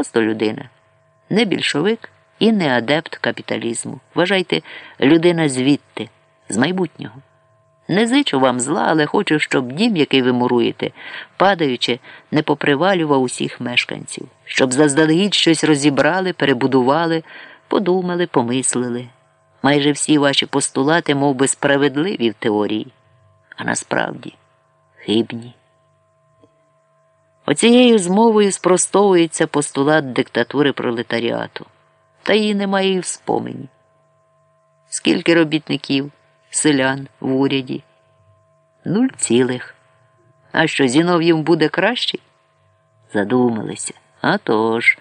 Просто людина, не більшовик і не адепт капіталізму. Вважайте, людина звідти, з майбутнього. Не зичу вам зла, але хочу, щоб дім, який ви муруєте, падаючи, не попривалював усіх мешканців, щоб заздалегідь щось розібрали, перебудували, подумали, помислили. Майже всі ваші постулати мов би, справедливі в теорії, а насправді хибні. Оцією змовою спростовується постулат диктатури пролетаріату, та її немає і в спомені. Скільки робітників, селян в уряді? Нуль цілих. А що Зінов'єм буде кращий? Задумалися. А тож.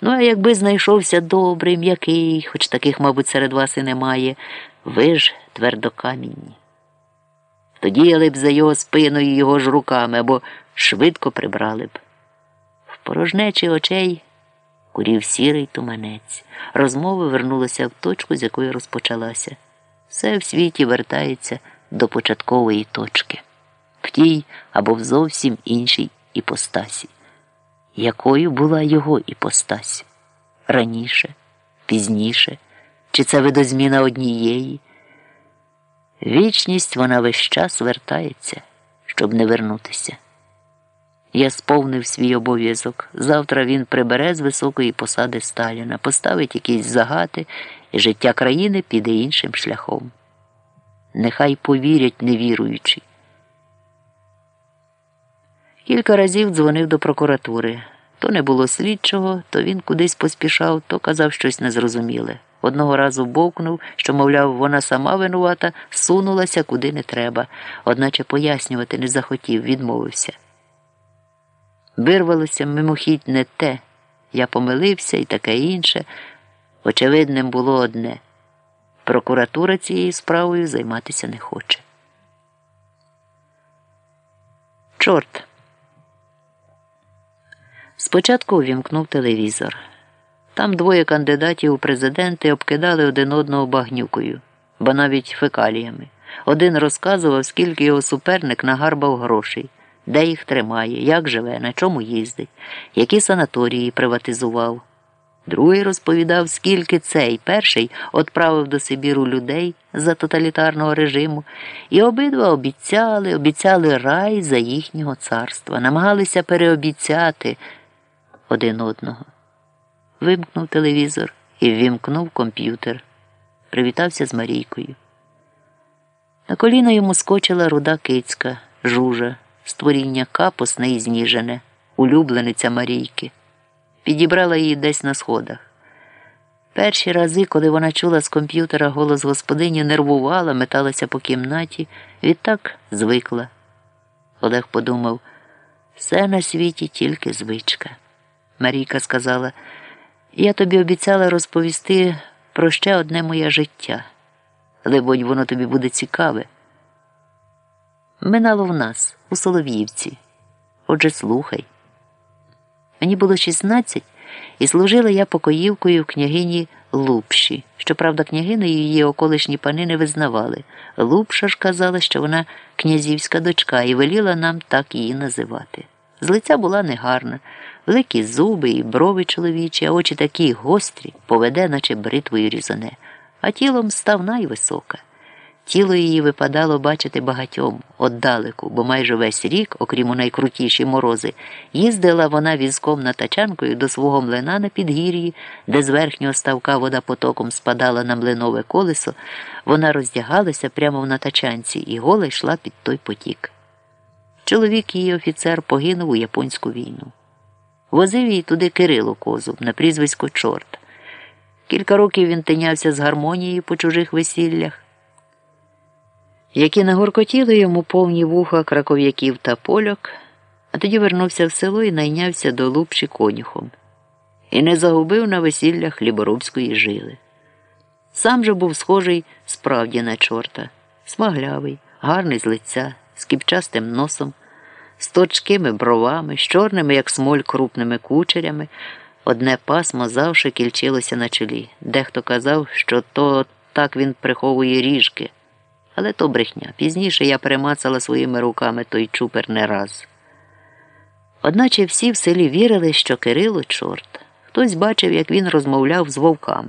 Ну, а якби знайшовся добрий, м'який, хоч таких, мабуть, серед вас і немає, ви ж твердокамінні. Тоді діяли б за його спиною його ж руками або швидко прибрали б. В порожнечі очей курів сірий туманець. Розмова вернулася в точку, з якої розпочалася. Все в світі вертається до початкової точки, в тій або в зовсім іншій іпостасі. Якою була його іпостась? Раніше, пізніше, чи це видозміна однієї? Вічність вона весь час вертається, щоб не вернутися. Я сповнив свій обов'язок. Завтра він прибере з високої посади Сталіна, поставить якісь загати, і життя країни піде іншим шляхом. Нехай повірять невіруючі. Кілька разів дзвонив до прокуратури. То не було слідчого, то він кудись поспішав, то казав щось незрозуміле. Одного разу бовкнув, що, мовляв, вона сама винувата, сунулася куди не треба, одначе пояснювати не захотів, відмовився. Вирвалося мимохідь не те, я помилився і таке інше. Очевидним було одне прокуратура цією справою займатися не хоче. Чорт. Спочатку увімкнув телевізор. Там двоє кандидатів у президенти обкидали один одного багнюкою, бо навіть фекаліями. Один розказував, скільки його суперник нагарбав грошей, де їх тримає, як живе, на чому їздить, які санаторії приватизував. Другий розповідав, скільки цей перший відправив до Сибіру людей за тоталітарного режиму, і обидва обіцяли, обіцяли рай за їхнього царства, намагалися переобіцяти один одного. Вимкнув телевізор і ввімкнув комп'ютер. Привітався з Марійкою. На коліна йому скочила руда кицька, жужа, створіння капосне і зніжене, улюблениця Марійки. Підібрала її десь на сходах. Перші рази, коли вона чула з комп'ютера голос господині, нервувала, металася по кімнаті, відтак звикла. Олег подумав все на світі тільки звичка. Марійка сказала, я тобі обіцяла розповісти про ще одне моє життя. Либонь, воно тобі буде цікаве. Минало в нас, у Солов'ївці. Отже, слухай. Мені було 16, і служила я покоївкою в княгині Лупші. Щоправда, княгиною її околишні пани не визнавали. Лупша ж казала, що вона князівська дочка, і веліла нам так її називати. З лиця була негарна, великі зуби і брови чоловічі, а очі такі гострі, поведе, наче бритвою різане, а тілом ставна й висока. Тіло її випадало бачити багатьом оддалеку, бо майже весь рік, окрім у найкрутіші морози, їздила вона візком на тачанкою до свого млина на підгір'ї, де з верхнього ставка вода потоком спадала на млинове колесо, вона роздягалася прямо на тачанці і гола йшла під той потік. Чоловік її офіцер погинув у японську війну. Возив її туди Кирило Козуб на прізвисько Чорт. Кілька років він тинявся з гармонією по чужих весіллях, які нагоркотіли йому повні вуха краков'яків та польок, а тоді вернувся в село і найнявся до Лупші конюхом і не загубив на весіллях хліборобської жили. Сам же був схожий справді на чорта, смаглявий, гарний з лиця з кіпчастим носом, з точкими бровами, з чорними, як смоль, крупними кучерями. Одне пасмо завше кільчилося на чолі. Дехто казав, що то так він приховує ріжки. Але то брехня. Пізніше я перемацала своїми руками той чупер не раз. Одначе всі в селі вірили, що Кирило чорт. Хтось бачив, як він розмовляв з вовками.